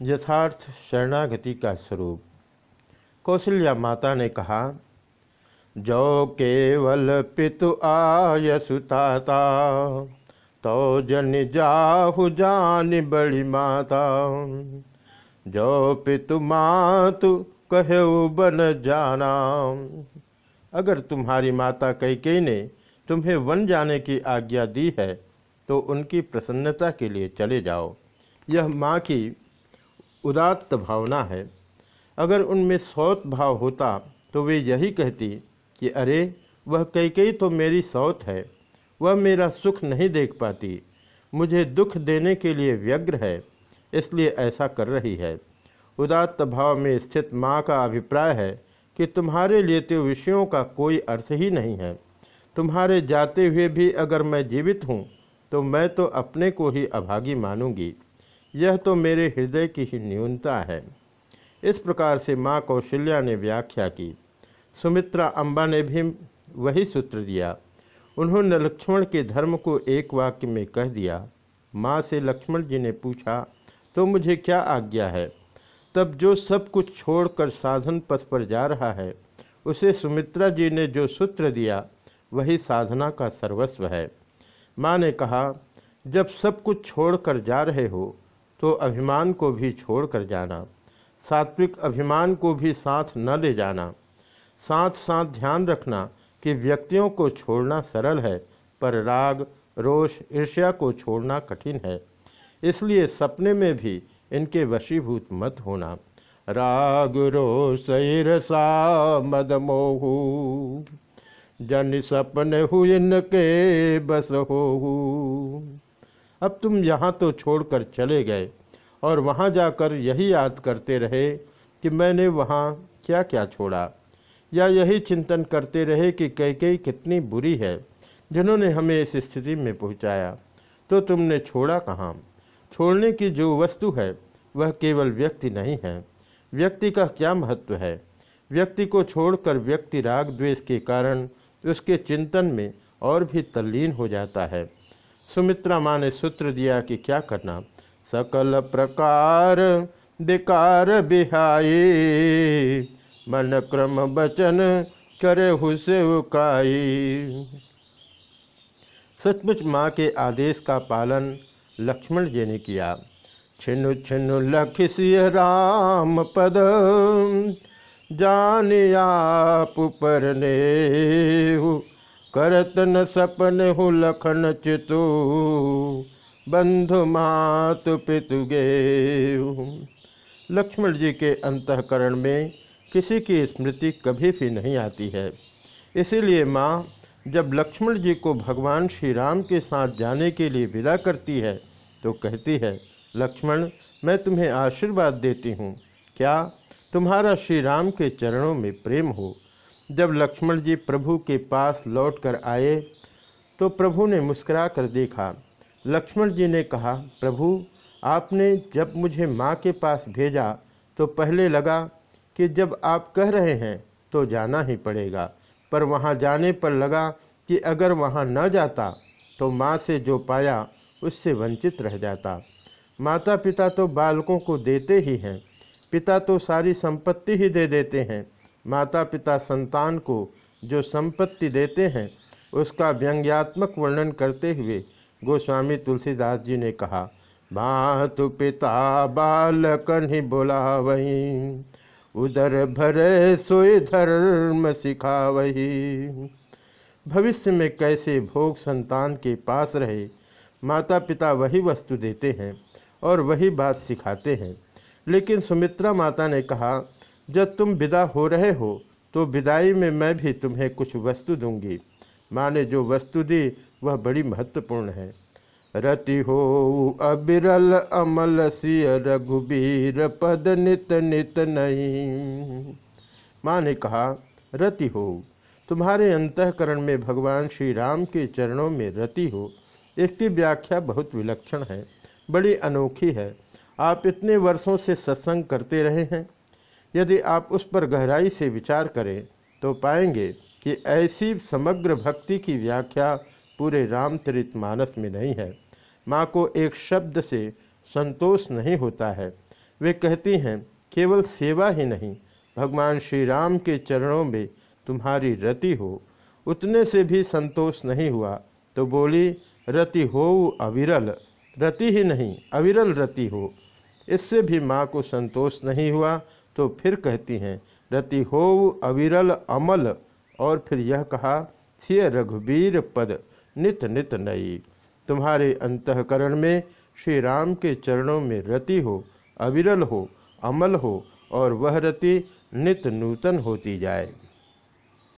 यथार्थ शरणागति का स्वरूप। कौशल्या माता ने कहा, जो केवल पितु आय तो जन जाहु जान बड़ी माता। जो पितु मातु कहे बन जाना। अगर तुम्हारी माता कैकई ने तुम्हें वन जाने की आज्ञा दी है तो उनकी प्रसन्नता के लिए चले जाओ। यह माँ की उदात्त भावना है। अगर उनमें सौत भाव होता तो वे यही कहती कि, अरे, वह कई कई तो मेरी सौत है। वह मेरा सुख नहीं देख पाती। मुझे दुख देने के लिए व्यग्र है, इसलिए ऐसा कर रही है। उदात्त भाव में स्थित माँ का अभिप्राय है कि, तुम्हारे लिए तो विषयों का कोई अर्थ ही नहीं है। तुम्हारे जाते हुए भी अगर मैं जीवित हूँ तो मैं तो अपने को ही अभागी मानूँगी। यह तो मेरे हृदय की ही न्यूनता है। इस प्रकार से माँ कौशल्या ने व्याख्या की। सुमित्रा अम्बा ने भी वही सूत्र दिया। उन्होंने लक्ष्मण के धर्म को एक वाक्य में कह दिया। माँ से लक्ष्मण जी ने पूछा तो मुझे क्या आज्ञा है? तब जो सब कुछ छोड़कर साधन पथ पर जा रहा है, उसे सुमित्रा जी ने जो सूत्र दिया, वही साधना का सर्वस्व है। माँ ने कहा, जब सब कुछ छोड़कर जा रहे हो तो अभिमान को भी छोड़कर जाना। सात्विक अभिमान को भी साथ न ले जाना। साथ साथ ध्यान रखना कि व्यक्तियों को छोड़ना सरल है, पर राग, रोष, ईर्ष्या को छोड़ना कठिन है। इसलिए सपने में भी इनके वशीभूत मत होना। राग, रोष ईर्षा जन सपन हु इनके बस हो अब तुम यहाँ तो छोड़कर चले गए और वहाँ जाकर यही याद करते रहे कि मैंने वहाँ क्या क्या छोड़ा। या यही चिंतन करते रहे कि कई कई कितनी बुरी है जिन्होंने हमें इस स्थिति में पहुँचाया। तो तुमने छोड़ा कहाँ? छोड़ने की जो वस्तु है, वह केवल व्यक्ति नहीं है। व्यक्ति का क्या महत्व है? व्यक्ति को छोड़कर व्यक्ति राग द्वेष के कारण उसके चिंतन में और भी तल्लीन हो जाता है। सुमित्रा माँ ने सूत्र दिया कि क्या करना? सकल प्रकार बेकार बिहाई, मन क्रम बचन करे हुसे उकाई। सचमुच माँ के आदेश का पालन लक्ष्मण जी ने किया। छिनु छिनु लख राम पद, जान आप पर ने करत न सपन हु लखन चितु, बंधु मातु पितु गे लक्ष्मण जी के अंतकरण में किसी की स्मृति कभी भी नहीं आती है। इसीलिए माँ, जब लक्ष्मण जी को भगवान श्री राम के साथ जाने के लिए विदा करती है तो कहती है, लक्ष्मण, मैं तुम्हें आशीर्वाद देती हूँ। क्या तुम्हारा श्री राम के चरणों में प्रेम हो? जब लक्ष्मण जी प्रभु के पास लौटकर आए तो प्रभु ने मुस्कुरा कर देखा। लक्ष्मण जी ने कहा, प्रभु, आपने जब मुझे माँ के पास भेजा तो पहले लगा कि जब आप कह रहे हैं तो जाना ही पड़ेगा। पर वहाँ जाने पर लगा कि अगर वहाँ न जाता तो माँ से जो पाया, उससे वंचित रह जाता। माता पिता तो बालकों को देते ही हैं, पिता तो सारी संपत्ति ही दे देते हैं। माता पिता संतान को जो संपत्ति देते हैं, उसका व्यंग्यात्मक वर्णन करते हुए गोस्वामी तुलसीदास जी ने कहा मातु पिता बालकन ही बोला वही उधर भरे सोई धर्म सिखा वही भविष्य में कैसे भोग संतान के पास रहे माता पिता वही वस्तु देते हैं और वही बात सिखाते हैं। लेकिन सुमित्रा माता ने कहा जब तुम विदा हो रहे हो तो विदाई में मैं भी तुम्हें कुछ वस्तु दूँगी। माँ ने जो वस्तु दी, वह बड़ी महत्वपूर्ण है। रति हो, अबिरल अमल सिय रघुबीर पद नित नित नहीं माँ ने कहा, रति हो, तुम्हारे अंतकरण में भगवान श्री राम के चरणों में रति हो। इसकी व्याख्या बहुत विलक्षण है, बड़ी अनोखी है। आप इतने वर्षों से सत्संग करते रहे हैं। यदि आप उस पर गहराई से विचार करें तो पाएँगे कि ऐसी समग्र भक्ति की व्याख्या पूरे रामचरित मानस में नहीं है। माँ को एक शब्द से संतोष नहीं होता है। वे कहती हैं, केवल सेवा ही नहीं, भगवान श्री राम के चरणों में तुम्हारी रति हो। उतने से भी संतोष नहीं हुआ तो बोली, रति हो अविरल, रति ही नहीं, अविरल रति हो। इससे भी माँ को संतोष नहीं हुआ तो फिर कहती हैं, रति हो अविरल अमल। और फिर यह कहा सिय रघुवीर पद, नित नित नई। तुम्हारे अंतकरण में श्री राम के चरणों में रति हो, अविरल हो, अमल हो, और वह रति नित नूतन होती जाए।